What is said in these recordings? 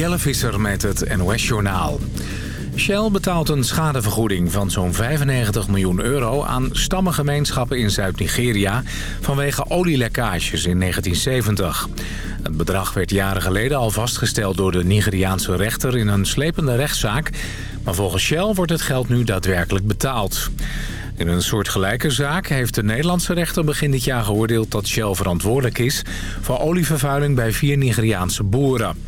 Jelle Visser met het NOS-journaal. Shell betaalt een schadevergoeding van zo'n 95 miljoen euro... aan stammengemeenschappen in Zuid-Nigeria... vanwege olielekkages in 1970. Het bedrag werd jaren geleden al vastgesteld door de Nigeriaanse rechter... in een slepende rechtszaak. Maar volgens Shell wordt het geld nu daadwerkelijk betaald. In een soortgelijke zaak heeft de Nederlandse rechter begin dit jaar geoordeeld dat Shell verantwoordelijk is voor olievervuiling bij vier Nigeriaanse boeren.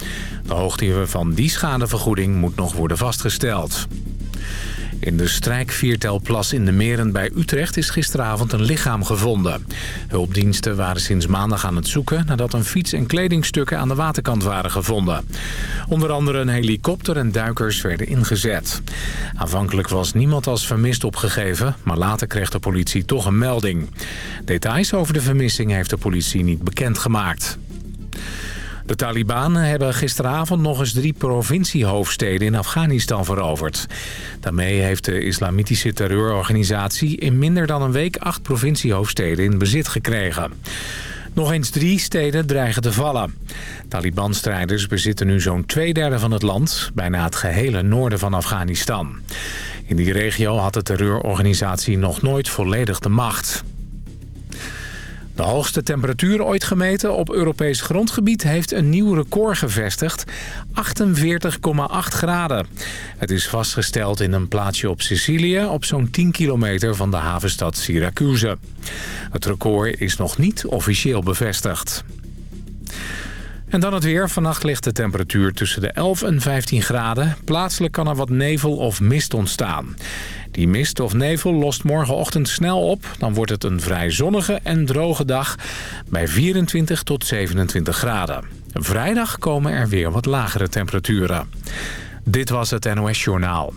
De hoogte van die schadevergoeding moet nog worden vastgesteld. In de strijkviertelplas in de Meren bij Utrecht is gisteravond een lichaam gevonden. Hulpdiensten waren sinds maandag aan het zoeken nadat een fiets en kledingstukken aan de waterkant waren gevonden. Onder andere een helikopter en duikers werden ingezet. Aanvankelijk was niemand als vermist opgegeven, maar later kreeg de politie toch een melding. Details over de vermissing heeft de politie niet bekendgemaakt. De Taliban hebben gisteravond nog eens drie provinciehoofdsteden in Afghanistan veroverd. Daarmee heeft de islamitische terreurorganisatie in minder dan een week acht provinciehoofdsteden in bezit gekregen. Nog eens drie steden dreigen te vallen. Taliban-strijders bezitten nu zo'n twee derde van het land, bijna het gehele noorden van Afghanistan. In die regio had de terreurorganisatie nog nooit volledig de macht. De hoogste temperatuur ooit gemeten op Europees grondgebied heeft een nieuw record gevestigd. 48,8 graden. Het is vastgesteld in een plaatsje op Sicilië op zo'n 10 kilometer van de havenstad Syracuse. Het record is nog niet officieel bevestigd. En dan het weer. Vannacht ligt de temperatuur tussen de 11 en 15 graden. Plaatselijk kan er wat nevel of mist ontstaan. Die mist of nevel lost morgenochtend snel op. Dan wordt het een vrij zonnige en droge dag bij 24 tot 27 graden. Vrijdag komen er weer wat lagere temperaturen. Dit was het NOS Journaal.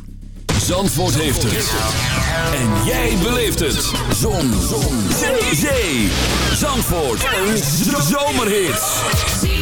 Zandvoort heeft het. En jij beleeft het. Zon. Zon. Zee. Zee. Zandvoort. Een zomerhit.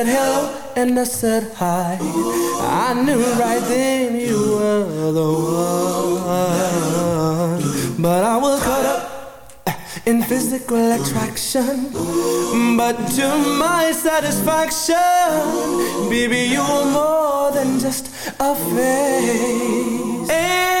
Said hello and I said hi. I knew right then you were the one. But I was caught up eh, in physical attraction. But to my satisfaction, baby, you were more than just a face. If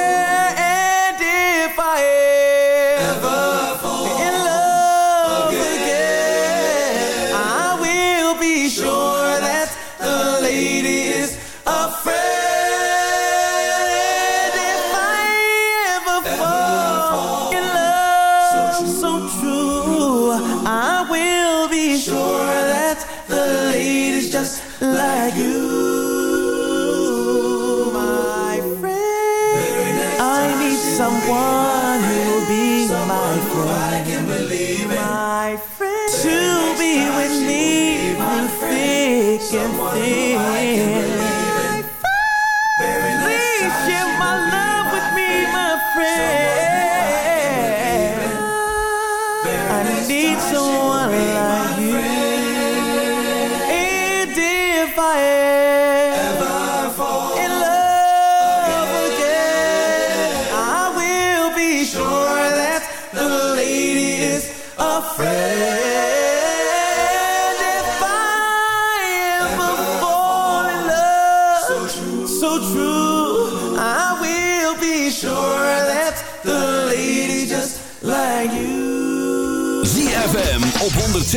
If be with me through thick and thin.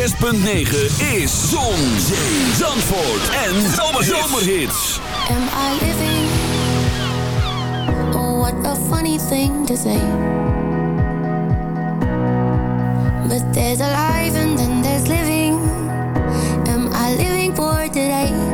106.9 is Zon, Zee, Zandvoort en Zomerhits. Am I living? Oh, what a funny thing to say. But there's alive and then there's living. Am I living for today?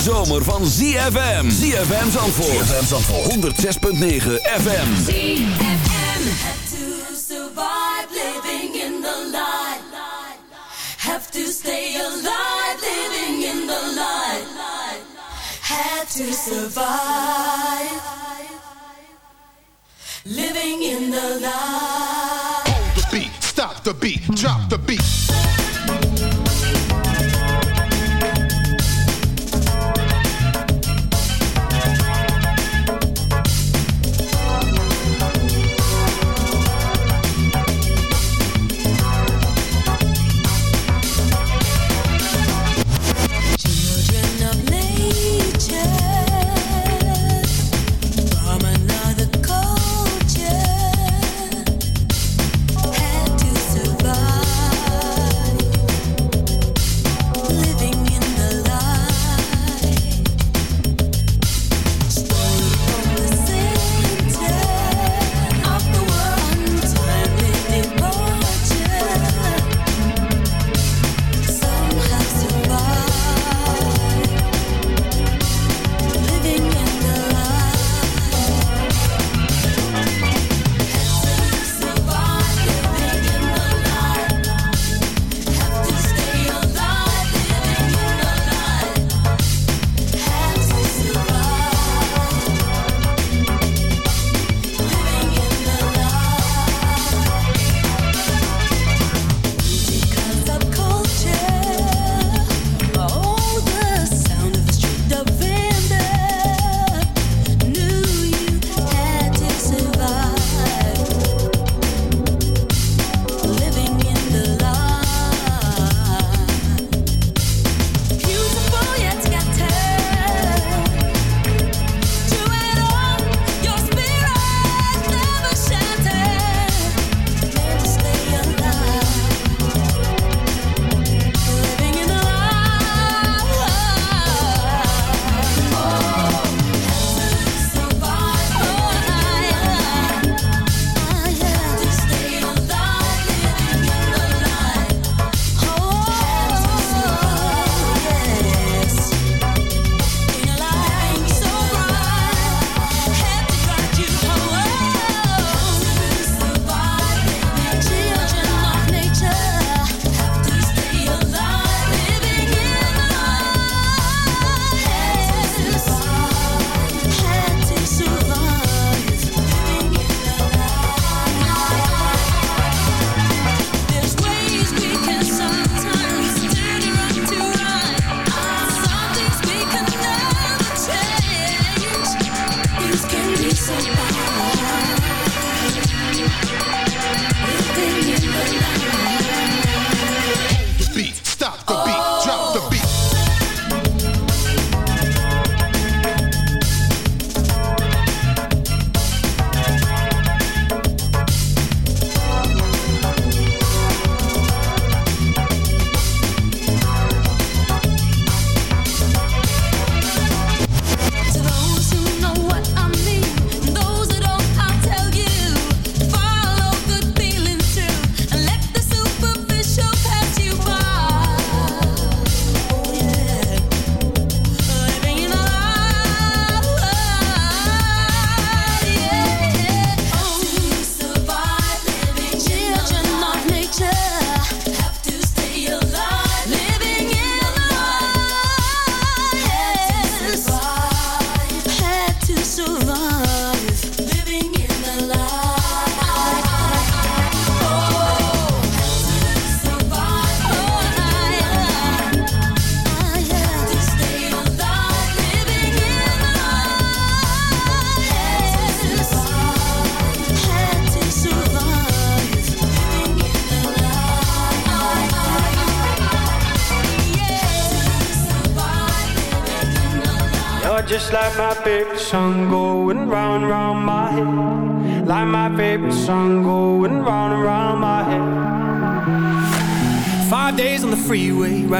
zomer van ZFM. ZFM Zandvoort. ZFM Zandvoort. 106.9 FM. ZFM. Have to survive living in the light. Have to stay alive living in the light. Have to survive. Living in the light. Hold the beat. Stop the beat. Drop the beat.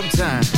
sometime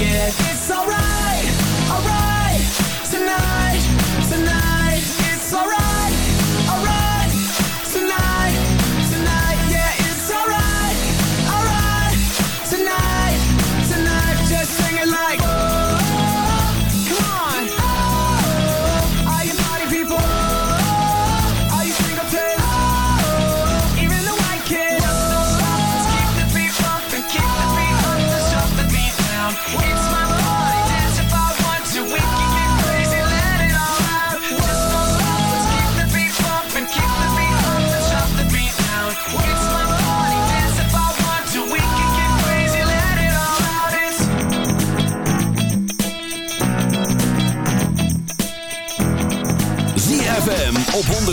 Yeah, it's alright.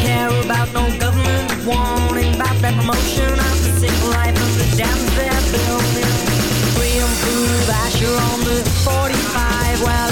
care about no government warning about that promotion. I'm the sick life of the damn they're building. We improve Asher on the 45 Well.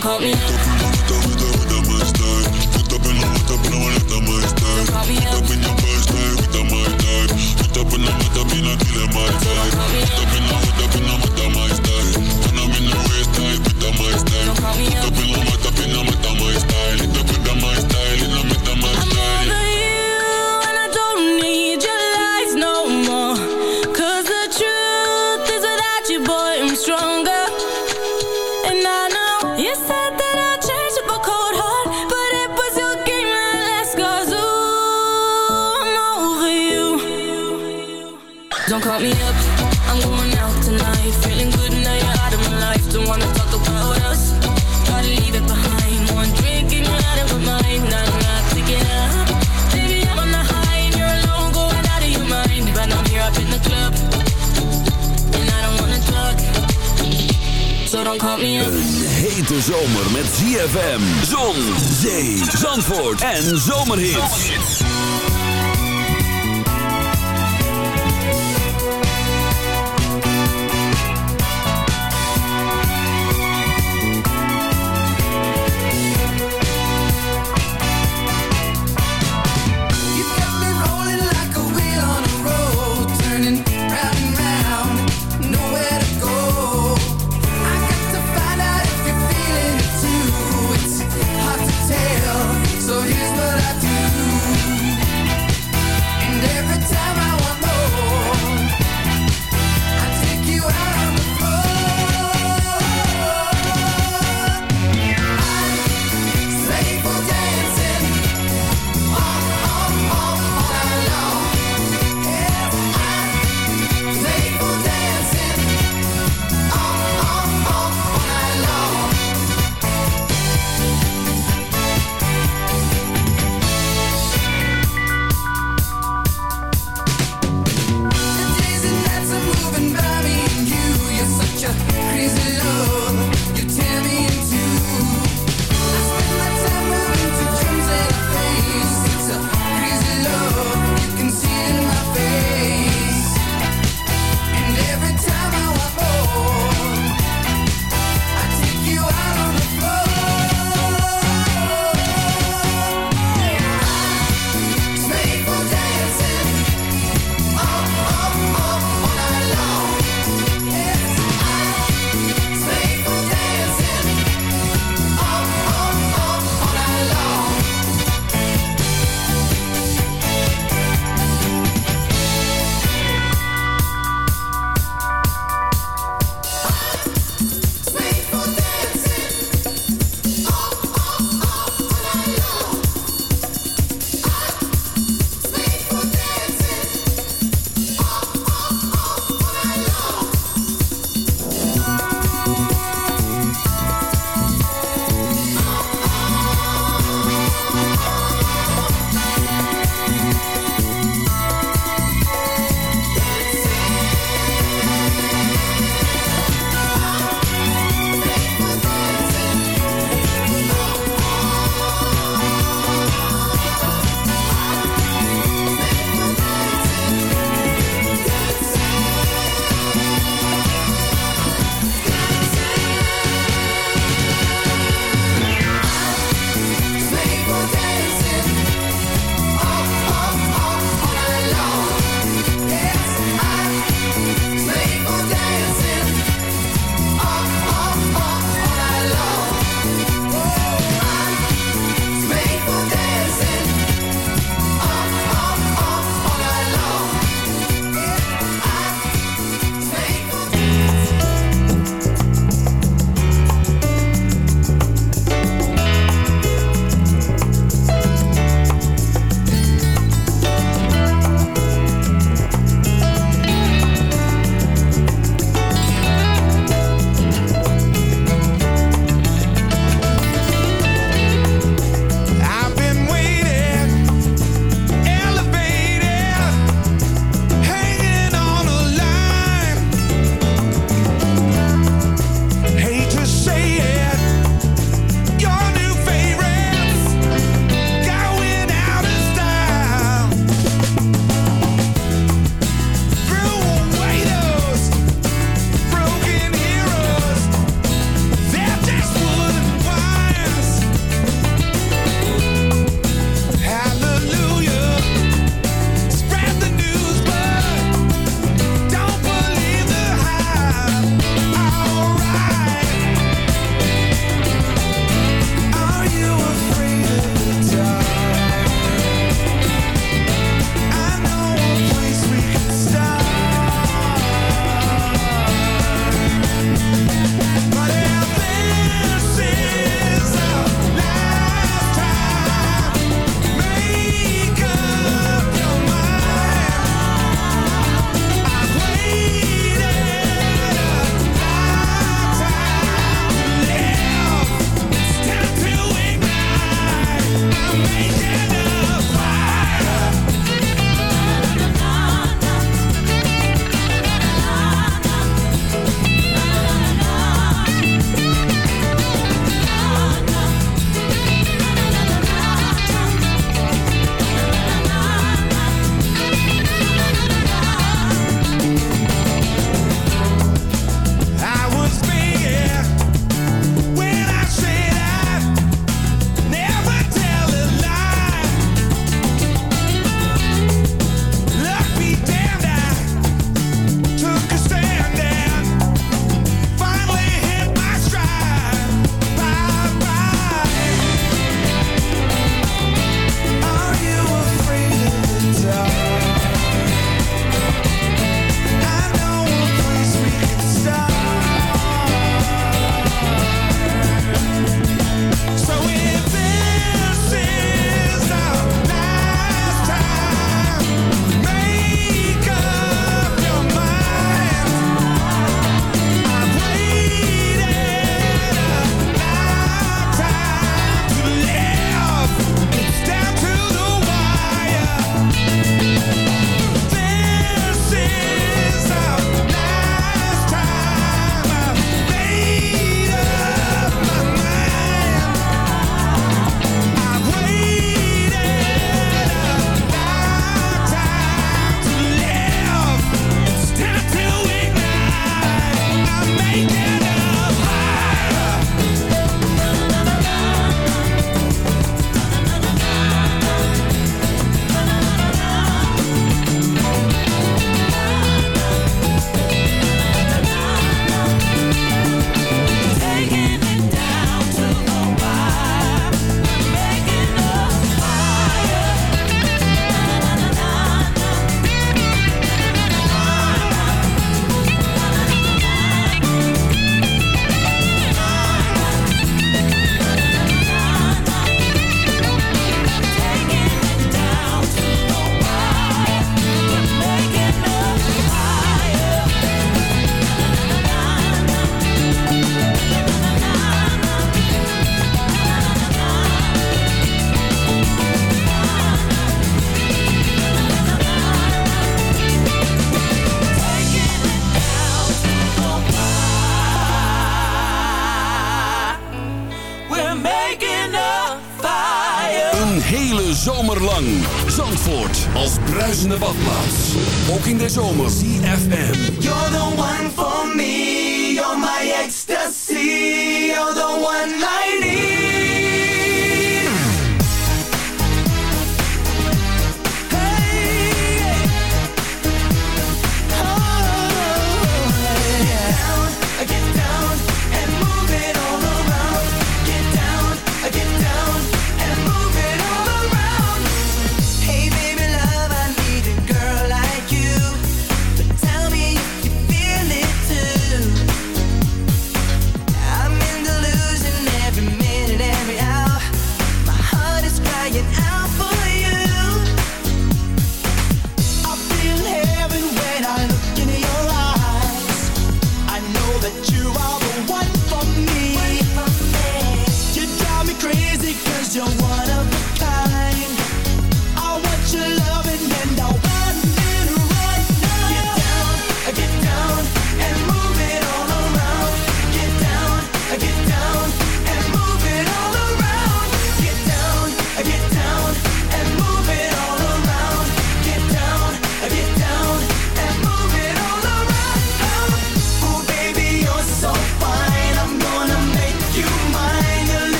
don't call me.